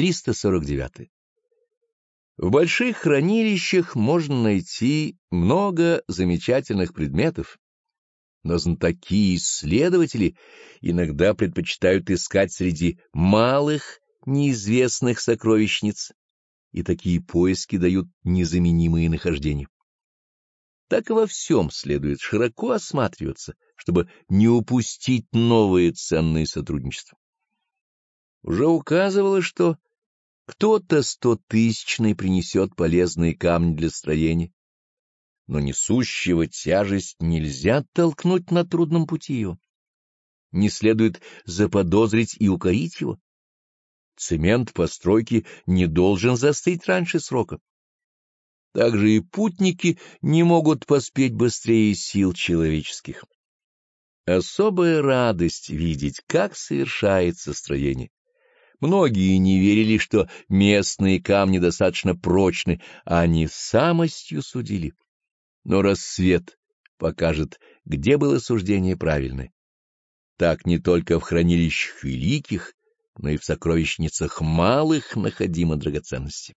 349. В больших хранилищах можно найти много замечательных предметов, но знатоки и исследователи иногда предпочитают искать среди малых неизвестных сокровищниц, и такие поиски дают незаменимые нахождения. Так и во всем следует широко осматриваться, чтобы не упустить новые ценные сотрудничества. Уже указывало, что кто-то стотысячный принесет полезные камни для строения, но несущего тяжесть нельзя толкнуть на трудном пути его. Не следует заподозрить и укорить его. Цемент постройки не должен застыть раньше срока. Также и путники не могут поспеть быстрее сил человеческих. Особая радость видеть, как совершается строение. Многие не верили, что местные камни достаточно прочны, а они самостью судили. Но рассвет покажет, где было суждение правильное. Так не только в хранилищах великих, но и в сокровищницах малых находимо драгоценности.